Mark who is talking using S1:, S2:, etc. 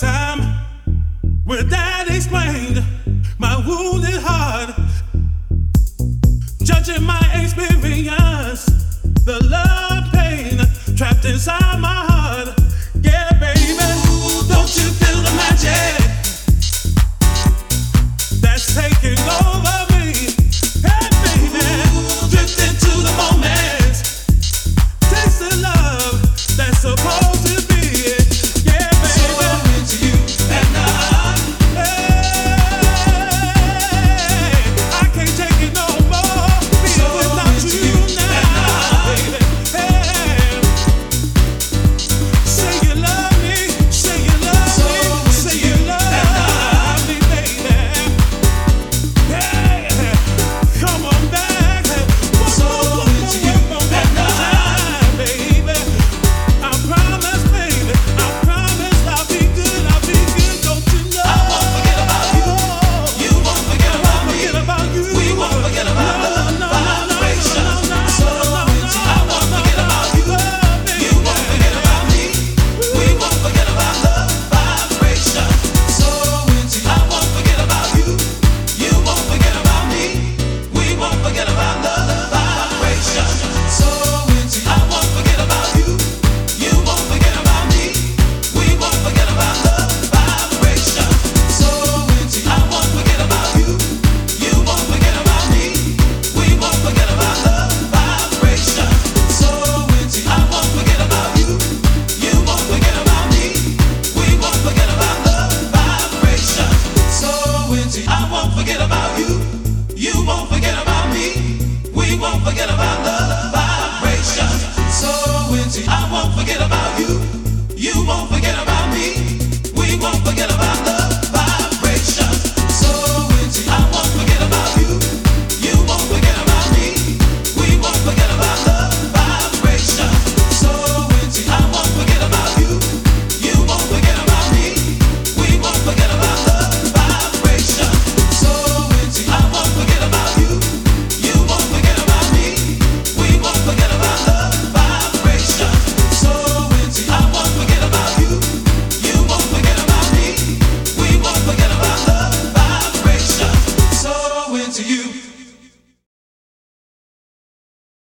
S1: time with that explained my wounded heart.